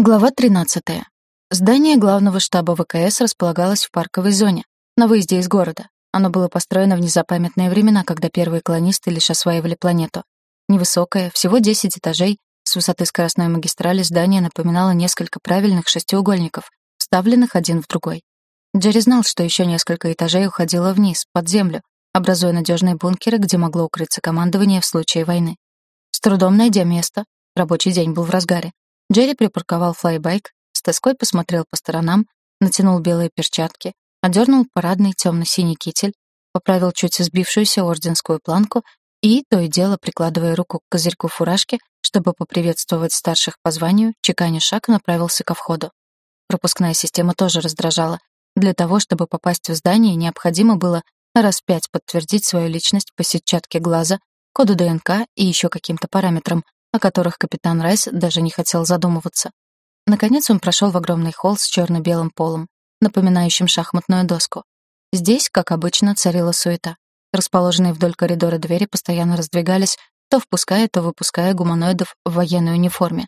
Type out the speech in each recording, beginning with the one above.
Глава 13. Здание главного штаба ВКС располагалось в парковой зоне, на выезде из города. Оно было построено в незапамятные времена, когда первые колонисты лишь осваивали планету. Невысокое, всего 10 этажей, с высоты скоростной магистрали здание напоминало несколько правильных шестиугольников, вставленных один в другой. Джерри знал, что еще несколько этажей уходило вниз, под землю, образуя надежные бункеры, где могло укрыться командование в случае войны. С трудом найдя место, рабочий день был в разгаре, Джерри припарковал флайбайк, с тоской посмотрел по сторонам, натянул белые перчатки, одернул парадный темно-синий китель, поправил чуть сбившуюся орденскую планку и, то и дело, прикладывая руку к козырьку фуражки, чтобы поприветствовать старших по званию, чеканя шаг направился ко входу. Пропускная система тоже раздражала. Для того, чтобы попасть в здание, необходимо было раз пять подтвердить свою личность по сетчатке глаза, коду ДНК и еще каким-то параметрам, о которых капитан Райс даже не хотел задумываться. Наконец он прошел в огромный холл с черно-белым полом, напоминающим шахматную доску. Здесь, как обычно, царила суета. Расположенные вдоль коридора двери постоянно раздвигались, то впуская, то выпуская гуманоидов в военной униформе.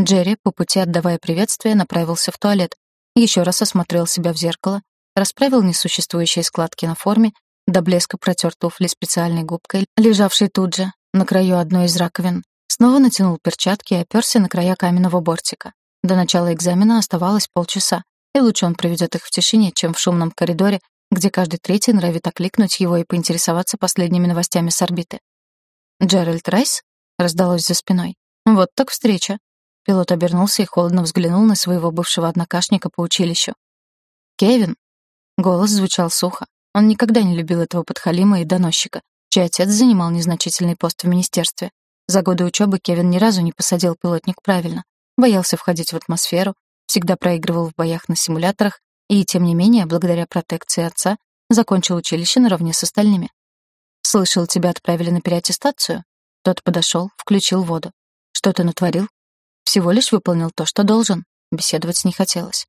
Джерри, по пути отдавая приветствие, направился в туалет, еще раз осмотрел себя в зеркало, расправил несуществующие складки на форме, до блеска протер туфли специальной губкой, лежавшей тут же, на краю одной из раковин, Снова натянул перчатки и оперся на края каменного бортика. До начала экзамена оставалось полчаса, и лучше он проведет их в тишине, чем в шумном коридоре, где каждый третий норовит окликнуть его и поинтересоваться последними новостями с орбиты. «Джеральд Райс?» — раздалось за спиной. «Вот так встреча». Пилот обернулся и холодно взглянул на своего бывшего однокашника по училищу. «Кевин?» Голос звучал сухо. Он никогда не любил этого подхалима и доносчика, чей отец занимал незначительный пост в министерстве. За годы учебы Кевин ни разу не посадил пилотник правильно, боялся входить в атмосферу, всегда проигрывал в боях на симуляторах и, тем не менее, благодаря протекции отца, закончил училище наравне с остальными. «Слышал, тебя отправили на переаттестацию?» Тот подошел, включил воду. «Что ты натворил?» «Всего лишь выполнил то, что должен». Беседовать не хотелось.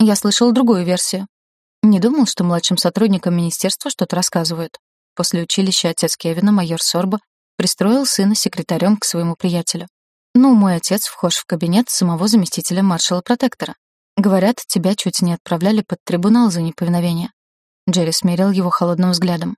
Я слышал другую версию. Не думал, что младшим сотрудникам министерства что-то рассказывают. После училища отец Кевина, майор Сорбо, пристроил сына секретарем к своему приятелю. «Ну, мой отец вхож в кабинет самого заместителя маршала-протектора. Говорят, тебя чуть не отправляли под трибунал за неповиновение». Джерри смерил его холодным взглядом.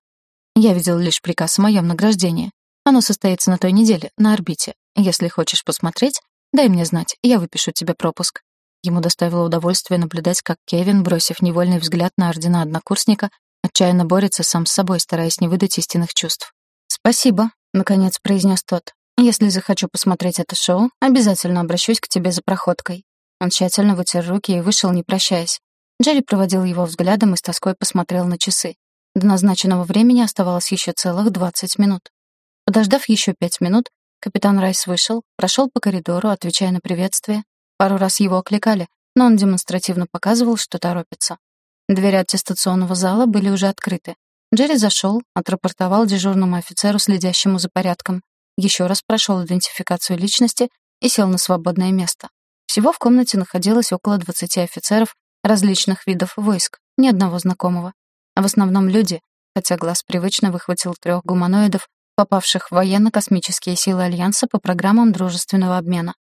«Я видел лишь приказ о моем награждении. Оно состоится на той неделе, на орбите. Если хочешь посмотреть, дай мне знать, я выпишу тебе пропуск». Ему доставило удовольствие наблюдать, как Кевин, бросив невольный взгляд на ордена однокурсника, отчаянно борется сам с собой, стараясь не выдать истинных чувств. «Спасибо», наконец произнес тот. Если захочу посмотреть это шоу, обязательно обращусь к тебе за проходкой. Он тщательно вытер руки и вышел, не прощаясь. Джерри проводил его взглядом и с тоской посмотрел на часы. До назначенного времени оставалось еще целых двадцать минут. Подождав еще пять минут, капитан Райс вышел, прошел по коридору, отвечая на приветствие. Пару раз его окликали, но он демонстративно показывал, что торопится. Двери аттестационного зала были уже открыты. Джерри зашел, отрапортовал дежурному офицеру, следящему за порядком, еще раз прошел идентификацию личности и сел на свободное место. Всего в комнате находилось около 20 офицеров различных видов войск, ни одного знакомого. А в основном люди, хотя глаз привычно выхватил трех гуманоидов, попавших в военно-космические силы Альянса по программам дружественного обмена.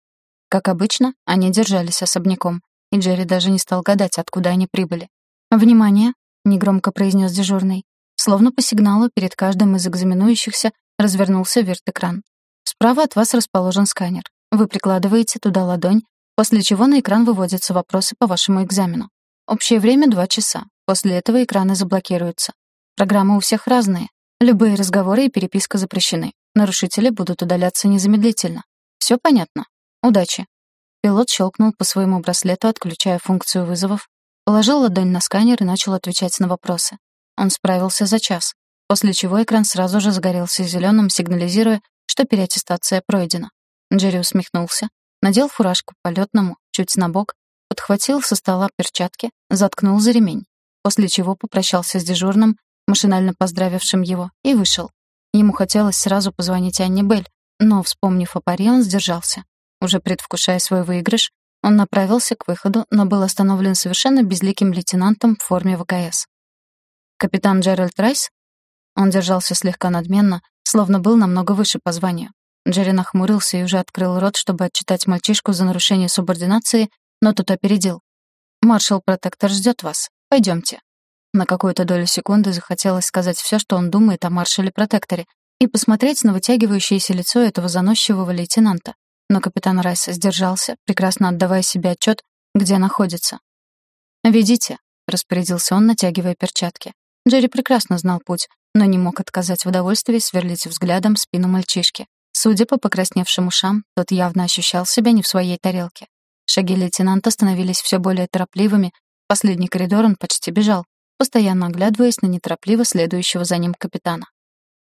Как обычно, они держались особняком, и Джерри даже не стал гадать, откуда они прибыли. «Внимание!» — негромко произнес дежурный. Словно по сигналу перед каждым из экзаменующихся развернулся верт-экран. Справа от вас расположен сканер. Вы прикладываете туда ладонь, после чего на экран выводятся вопросы по вашему экзамену. Общее время — два часа. После этого экраны заблокируются. Программы у всех разные. Любые разговоры и переписка запрещены. Нарушители будут удаляться незамедлительно. Все понятно? Удачи. Пилот щелкнул по своему браслету, отключая функцию вызовов, положил ладонь на сканер и начал отвечать на вопросы. Он справился за час, после чего экран сразу же загорелся зеленым, сигнализируя, что переаттестация пройдена. Джерри усмехнулся, надел фуражку полетному, чуть на бок, подхватил со стола перчатки, заткнул за ремень, после чего попрощался с дежурным, машинально поздравившим его, и вышел. Ему хотелось сразу позвонить Анне Белль, но, вспомнив о паре, он сдержался. Уже предвкушая свой выигрыш, он направился к выходу, но был остановлен совершенно безликим лейтенантом в форме ВКС. «Капитан Джеральд Райс?» Он держался слегка надменно, словно был намного выше по званию. Джерри нахмурился и уже открыл рот, чтобы отчитать мальчишку за нарушение субординации, но тот опередил. «Маршал-протектор ждет вас. Пойдемте». На какую-то долю секунды захотелось сказать все, что он думает о маршале-протекторе, и посмотреть на вытягивающееся лицо этого заносчивого лейтенанта. Но капитан Райс сдержался, прекрасно отдавая себе отчет, где находится. «Ведите», — распорядился он, натягивая перчатки. Джерри прекрасно знал путь, но не мог отказать в удовольствии сверлить взглядом спину мальчишки. Судя по покрасневшим ушам, тот явно ощущал себя не в своей тарелке. Шаги лейтенанта становились все более торопливыми, последний коридор он почти бежал, постоянно оглядываясь на неторопливо следующего за ним капитана.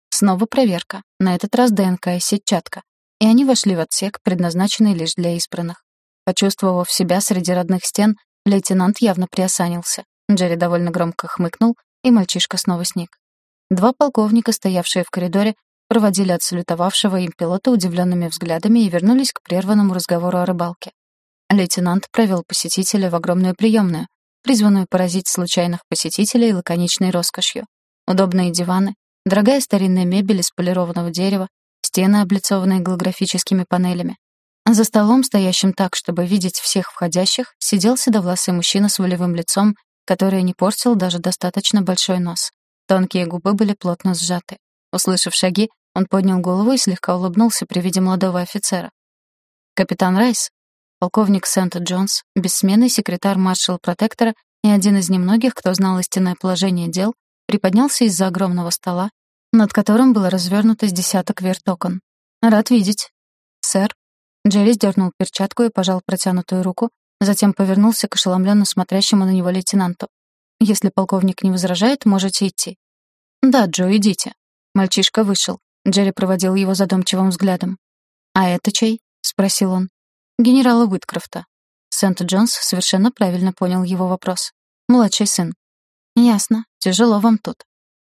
Снова проверка, на этот раз ДНК и сетчатка, и они вошли в отсек, предназначенный лишь для избранных. Почувствовав себя среди родных стен, лейтенант явно приосанился. Джерри довольно громко хмыкнул, и мальчишка снова сник. Два полковника, стоявшие в коридоре, проводили отсалютовавшего им пилота удивленными взглядами и вернулись к прерванному разговору о рыбалке. Лейтенант провел посетителя в огромную приемную, призванную поразить случайных посетителей лаконичной роскошью. Удобные диваны, дорогая старинная мебель из полированного дерева, стены, облицованные голографическими панелями. За столом, стоящим так, чтобы видеть всех входящих, сидел седовласый мужчина с волевым лицом, которое не портил даже достаточно большой нос. Тонкие губы были плотно сжаты. Услышав шаги, он поднял голову и слегка улыбнулся при виде молодого офицера. «Капитан Райс?» Полковник Сент-Джонс, бессменный секретарь маршала-протектора и один из немногих, кто знал истинное положение дел, приподнялся из-за огромного стола, над которым было развернуто с десяток вертокон. «Рад видеть». «Сэр». Джерри сдернул перчатку и пожал протянутую руку, затем повернулся к ошеломленно смотрящему на него лейтенанту. «Если полковник не возражает, можете идти». «Да, Джо, идите». Мальчишка вышел. Джерри проводил его задумчивым взглядом. «А это чей?» — спросил он генерала Уиткрофта. Сент-Джонс совершенно правильно понял его вопрос. Младший сын. Ясно. Тяжело вам тут.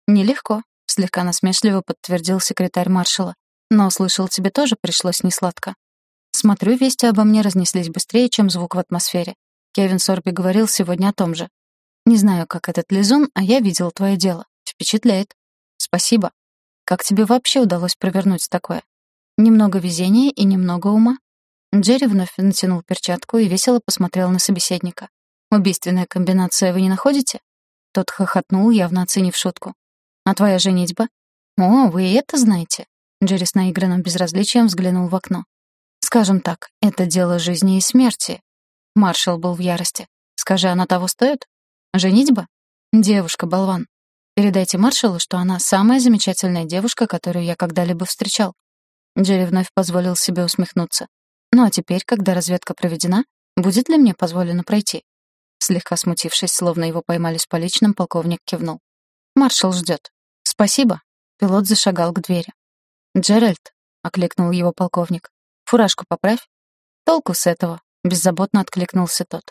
Нелегко, слегка насмешливо подтвердил секретарь маршала. Но услышал, тебе тоже пришлось несладко. Смотрю, вести обо мне разнеслись быстрее, чем звук в атмосфере. Кевин Сорби говорил сегодня о том же. Не знаю, как этот лизун, а я видел твое дело. Впечатляет. Спасибо. Как тебе вообще удалось провернуть такое? Немного везения и немного ума. Джерри вновь натянул перчатку и весело посмотрел на собеседника. «Убийственная комбинация вы не находите?» Тот хохотнул, явно оценив шутку. «А твоя женитьба?» «О, вы и это знаете?» Джерри с наигранным безразличием взглянул в окно. «Скажем так, это дело жизни и смерти». Маршал был в ярости. «Скажи, она того стоит?» «Женитьба?» «Девушка-болван. Передайте маршалу, что она самая замечательная девушка, которую я когда-либо встречал». Джерри вновь позволил себе усмехнуться. Ну а теперь, когда разведка проведена, будет ли мне позволено пройти? Слегка смутившись, словно его поймали с поличным, полковник кивнул. «Маршал ждет. «Спасибо». Пилот зашагал к двери. «Джеральд», — окликнул его полковник, — «фуражку поправь». «Толку с этого», — беззаботно откликнулся тот.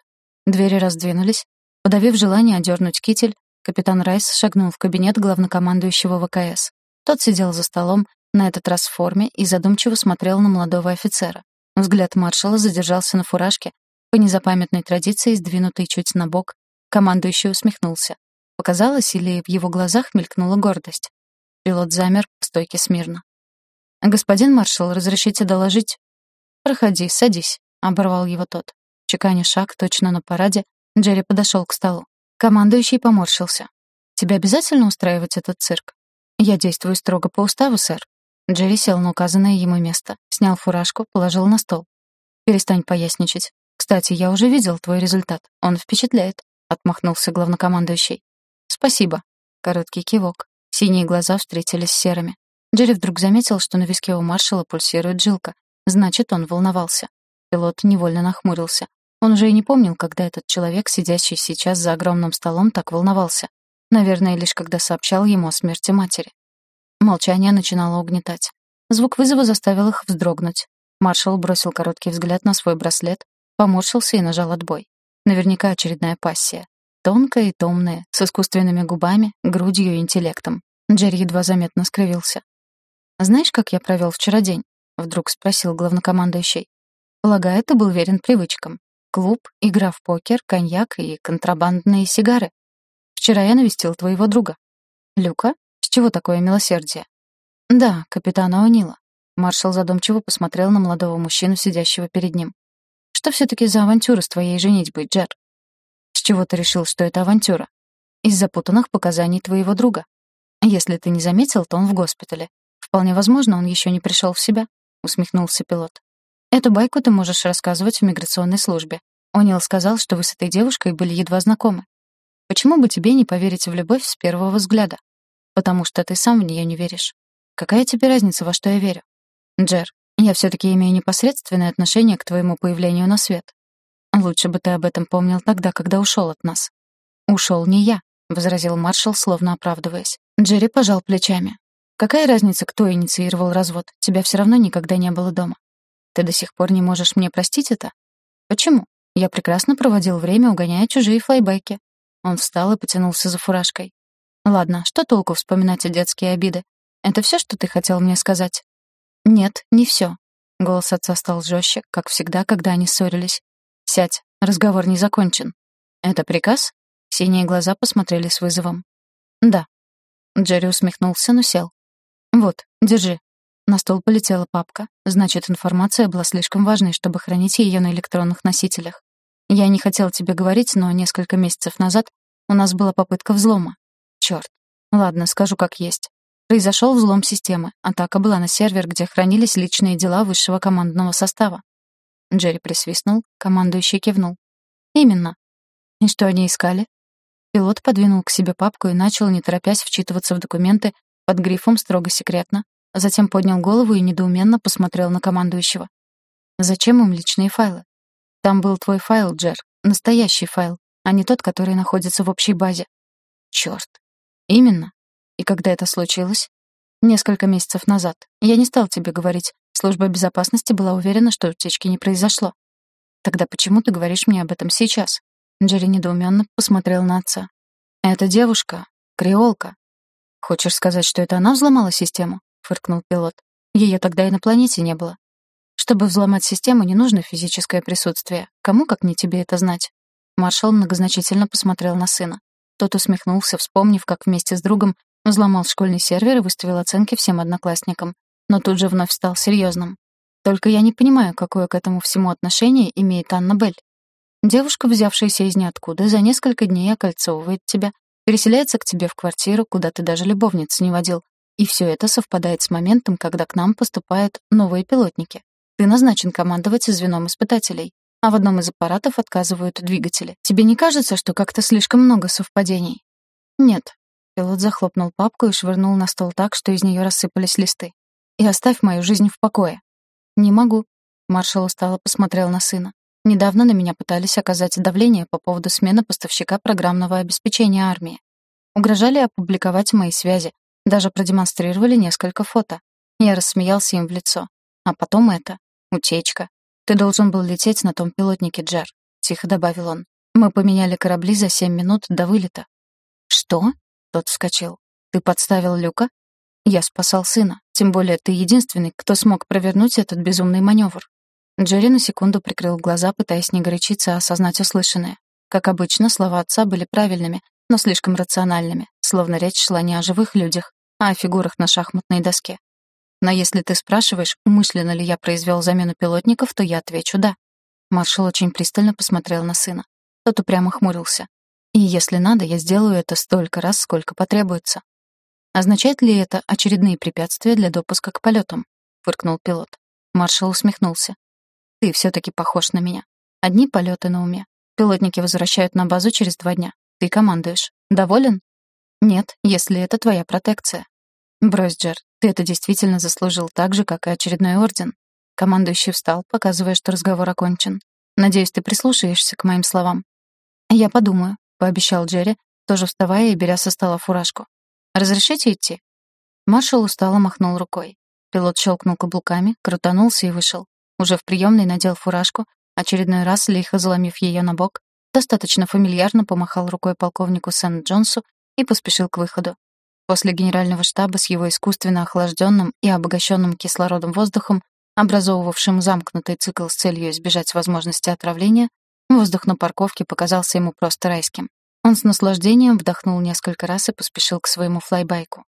Двери раздвинулись. Подавив желание одернуть китель, капитан Райс шагнул в кабинет главнокомандующего ВКС. Тот сидел за столом, на этот раз в форме, и задумчиво смотрел на молодого офицера. Взгляд маршала задержался на фуражке, по незапамятной традиции сдвинутой чуть на бок. Командующий усмехнулся. Показалось, или в его глазах мелькнула гордость. Пилот замер в стойке смирно. «Господин маршал, разрешите доложить?» «Проходи, садись», — оборвал его тот. Чеканя шаг точно на параде, Джерри подошел к столу. Командующий поморщился. «Тебе обязательно устраивать этот цирк?» «Я действую строго по уставу, сэр», Джерри сел на указанное ему место, снял фуражку, положил на стол. «Перестань поясничать. Кстати, я уже видел твой результат. Он впечатляет», — отмахнулся главнокомандующий. «Спасибо». Короткий кивок. Синие глаза встретились с серыми. Джерри вдруг заметил, что на виске у маршала пульсирует жилка. Значит, он волновался. Пилот невольно нахмурился. Он уже и не помнил, когда этот человек, сидящий сейчас за огромным столом, так волновался. Наверное, лишь когда сообщал ему о смерти матери. Молчание начинало угнетать. Звук вызова заставил их вздрогнуть. Маршал бросил короткий взгляд на свой браслет, поморщился и нажал отбой. Наверняка очередная пассия. Тонкая и томная, с искусственными губами, грудью и интеллектом. Джерри едва заметно скривился. «Знаешь, как я провел вчера день?» — вдруг спросил главнокомандующий. «Полагаю, ты был верен привычкам. Клуб, игра в покер, коньяк и контрабандные сигары. Вчера я навестил твоего друга. Люка? чего такое милосердие?» «Да, капитана О'Нила». Маршал задумчиво посмотрел на молодого мужчину, сидящего перед ним. Что все-таки за авантюра с твоей женитьбой, Джер? С чего ты решил, что это авантюра? Из запутанных показаний твоего друга. Если ты не заметил, то он в госпитале. Вполне возможно, он еще не пришел в себя, усмехнулся пилот. Эту байку ты можешь рассказывать в миграционной службе. О'Нил сказал, что вы с этой девушкой были едва знакомы. Почему бы тебе не поверить в любовь с первого взгляда? Потому что ты сам в нее не веришь. Какая тебе разница, во что я верю? Джер, я все-таки имею непосредственное отношение к твоему появлению на свет. Лучше бы ты об этом помнил тогда, когда ушел от нас. Ушел не я, возразил маршал, словно оправдываясь. Джерри пожал плечами. Какая разница, кто инициировал развод? Тебя все равно никогда не было дома. Ты до сих пор не можешь мне простить это? Почему? Я прекрасно проводил время, угоняя чужие флайбеки. Он встал и потянулся за фуражкой. Ладно, что толку вспоминать о детские обиды? Это все, что ты хотел мне сказать? Нет, не все. Голос отца стал жестче, как всегда, когда они ссорились. Сядь, разговор не закончен. Это приказ? Синие глаза посмотрели с вызовом. Да. Джерри усмехнулся, но сел. Вот, держи. На стол полетела папка. Значит, информация была слишком важной, чтобы хранить ее на электронных носителях. Я не хотел тебе говорить, но несколько месяцев назад у нас была попытка взлома. Черт. Ладно, скажу как есть. Произошел взлом системы. Атака была на сервер, где хранились личные дела высшего командного состава. Джерри присвистнул, командующий кивнул. «Именно. И что они искали?» Пилот подвинул к себе папку и начал, не торопясь, вчитываться в документы под грифом «строго секретно», затем поднял голову и недоуменно посмотрел на командующего. «Зачем им личные файлы? Там был твой файл, Джер, настоящий файл, а не тот, который находится в общей базе. Чёрт. Именно. И когда это случилось? Несколько месяцев назад. Я не стал тебе говорить. Служба безопасности была уверена, что утечки не произошло. Тогда почему ты говоришь мне об этом сейчас? Джерри недоуменно посмотрел на отца. «Эта девушка — креолка. Хочешь сказать, что это она взломала систему?» — фыркнул пилот. Ее тогда и на планете не было. Чтобы взломать систему, не нужно физическое присутствие. Кому, как не тебе, это знать?» Маршал многозначительно посмотрел на сына. Тот усмехнулся, вспомнив, как вместе с другом взломал школьный сервер и выставил оценки всем одноклассникам. Но тут же вновь стал серьезным. «Только я не понимаю, какое к этому всему отношение имеет Анна Белль. Девушка, взявшаяся из ниоткуда, за несколько дней окольцовывает тебя, переселяется к тебе в квартиру, куда ты даже любовниц не водил, и все это совпадает с моментом, когда к нам поступают новые пилотники. Ты назначен командовать звеном испытателей, а в одном из аппаратов отказывают двигатели. Тебе не кажется, что как-то слишком много совпадений? Нет. Пилот захлопнул папку и швырнул на стол так, что из нее рассыпались листы. И оставь мою жизнь в покое. Не могу. Маршал устало посмотрел на сына. Недавно на меня пытались оказать давление по поводу смены поставщика программного обеспечения армии. Угрожали опубликовать мои связи, даже продемонстрировали несколько фото. Я рассмеялся им в лицо. А потом это. Утечка. Ты должен был лететь на том пилотнике, Джер, тихо добавил он. Мы поменяли корабли за семь минут до вылета. Что? Тот вскочил. Ты подставил Люка? Я спасал сына. Тем более ты единственный, кто смог провернуть этот безумный маневр. Джерри на секунду прикрыл глаза, пытаясь не горячиться, а осознать услышанное. Как обычно, слова отца были правильными, но слишком рациональными, словно речь шла не о живых людях, а о фигурах на шахматной доске. Но если ты спрашиваешь, умышленно ли я произвел замену пилотников, то я отвечу «да». Маршал очень пристально посмотрел на сына. Тот упрямо хмурился. «И если надо, я сделаю это столько раз, сколько потребуется». «Означает ли это очередные препятствия для допуска к полетам?» — фыркнул пилот. Маршал усмехнулся. «Ты все-таки похож на меня. Одни полеты на уме. Пилотники возвращают на базу через два дня. Ты командуешь. Доволен?» «Нет, если это твоя протекция». «Брось, Джер, ты это действительно заслужил так же, как и очередной орден». Командующий встал, показывая, что разговор окончен. «Надеюсь, ты прислушаешься к моим словам». «Я подумаю», — пообещал Джерри, тоже вставая и беря со стола фуражку. «Разрешите идти?» Маршал устало махнул рукой. Пилот щелкнул каблуками, крутанулся и вышел. Уже в приемной надел фуражку, очередной раз лихо заломив ее на бок, достаточно фамильярно помахал рукой полковнику Сент-Джонсу и поспешил к выходу. После генерального штаба с его искусственно охлажденным и обогащенным кислородом воздухом, образовывавшим замкнутый цикл с целью избежать возможности отравления, воздух на парковке показался ему просто райским. Он с наслаждением вдохнул несколько раз и поспешил к своему флайбайку.